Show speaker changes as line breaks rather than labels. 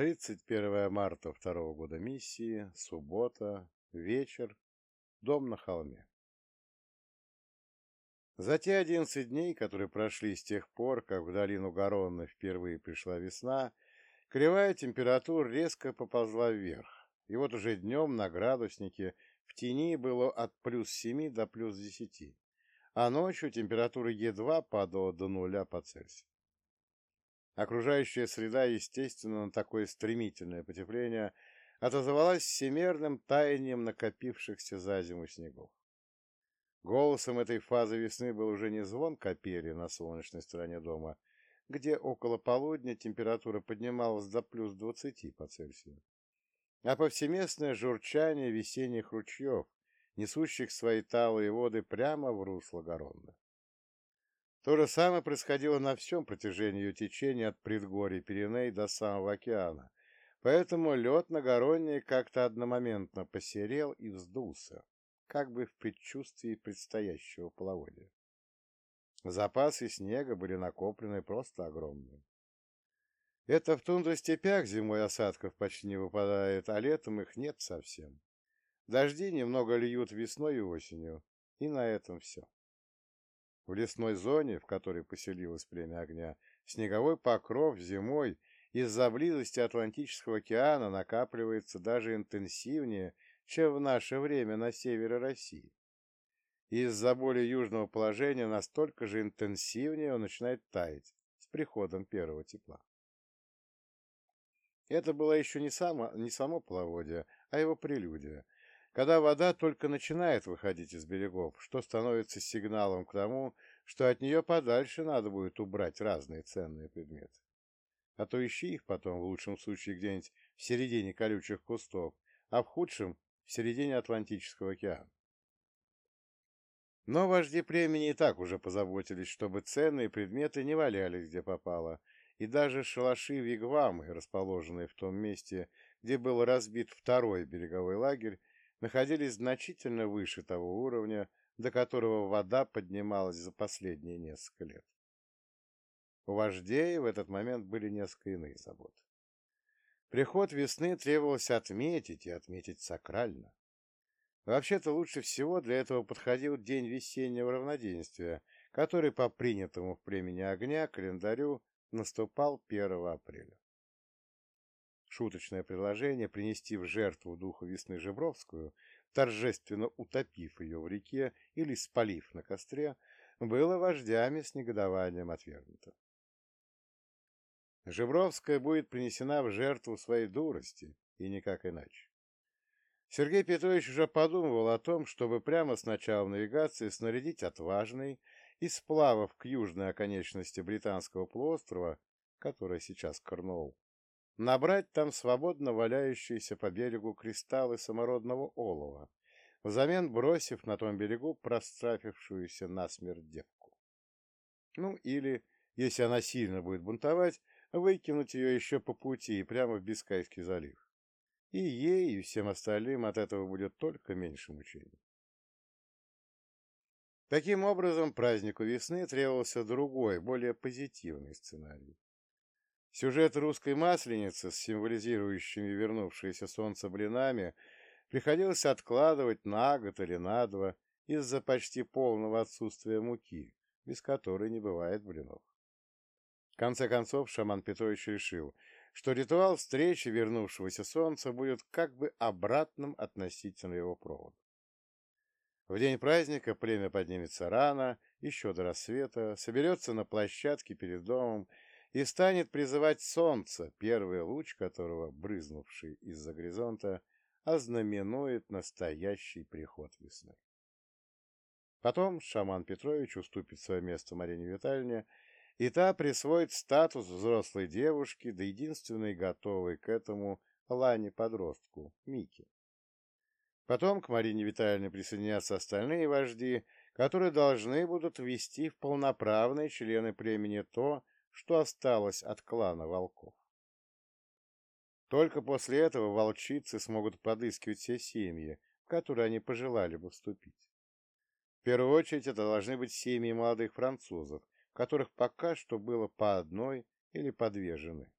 31 марта второго года миссии, суббота, вечер, дом на холме. За те одиннадцать дней, которые прошли с тех пор, как в долину Гаронны впервые пришла весна, кривая температура резко поползла вверх, и вот уже днем на градуснике в тени было от плюс семи до плюс десяти, а ночью температура едва падала до нуля по Цельсию. Окружающая среда, естественно, на такое стремительное потепление отозвалась всемерным таянием накопившихся за зиму снегов. Голосом этой фазы весны был уже не звон капели на солнечной стороне дома, где около полудня температура поднималась до плюс двадцати по Цельсию, а повсеместное журчание весенних ручьев, несущих свои талые воды прямо в русло Горонды. То же самое происходило на всем протяжении ее течения от предгорий Пиреней до самого океана, поэтому лед на Горонне как-то одномоментно посерел и вздулся, как бы в предчувствии предстоящего половодья. Запасы снега были накоплены просто огромные. Это в тундре-степях зимой осадков почти не выпадает, а летом их нет совсем. Дожди немного льют весной и осенью, и на этом все. В лесной зоне, в которой поселилось племя огня, снеговой покров зимой из-за близости Атлантического океана накапливается даже интенсивнее, чем в наше время на севере России. Из-за более южного положения настолько же интенсивнее он начинает таять с приходом первого тепла. Это было еще не само, не само половодье, а его прелюдия, когда вода только начинает выходить из берегов, что становится сигналом к тому, что от нее подальше надо будет убрать разные ценные предметы. А то ищи их потом, в лучшем случае, где-нибудь в середине колючих кустов, а в худшем — в середине Атлантического океана. Но вожди племени и так уже позаботились, чтобы ценные предметы не валялись где попало, и даже шалаши-вигвамы, расположенные в том месте, где был разбит второй береговой лагерь, находились значительно выше того уровня, до которого вода поднималась за последние несколько лет. У вождей в этот момент были несколько иные заботы. Приход весны требовалось отметить, и отметить сакрально. Вообще-то лучше всего для этого подходил день весеннего равноденствия, который по принятому в племени огня календарю наступал 1 апреля. Шуточное предложение принести в жертву духу весны Жебровскую, торжественно утопив ее в реке или спалив на костре, было вождями с негодованием отвергнуто. Жебровская будет принесена в жертву своей дурости, и никак иначе. Сергей Петрович уже подумывал о том, чтобы прямо с начала навигации снарядить отважный и сплавов к южной оконечности британского полуострова, которая сейчас Корнуолл, набрать там свободно валяющиеся по берегу кристаллы самородного олова, взамен бросив на том берегу прострафившуюся насмерть девку. Ну, или, если она сильно будет бунтовать, выкинуть ее еще по пути и прямо в Бискайский залив. И ей, и всем остальным от этого будет только меньше мучений. Таким образом, празднику весны требовался другой, более позитивный сценарий. Сюжет русской масленицы с символизирующими вернувшееся солнце блинами приходилось откладывать на год или на два из-за почти полного отсутствия муки, без которой не бывает блинов. В конце концов, шаман Петрович решил, что ритуал встречи вернувшегося солнца будет как бы обратным относительно его провода. В день праздника племя поднимется рано, еще до рассвета, соберется на площадке перед домом и станет призывать солнце, первый луч которого, брызнувший из-за горизонта, ознаменует настоящий приход весны. Потом шаман Петрович уступит свое место Марине Витальевне, и та присвоит статус взрослой девушки, да единственной готовой к этому Лане-подростку, Мике. Потом к Марине Витальевне присоединятся остальные вожди, которые должны будут ввести в полноправные члены племени то, что осталось от клана волков. Только после этого волчицы смогут подыскивать все семьи, в которые они пожелали бы вступить. В первую очередь это должны быть семьи молодых французов, которых пока что было по одной или по две жены.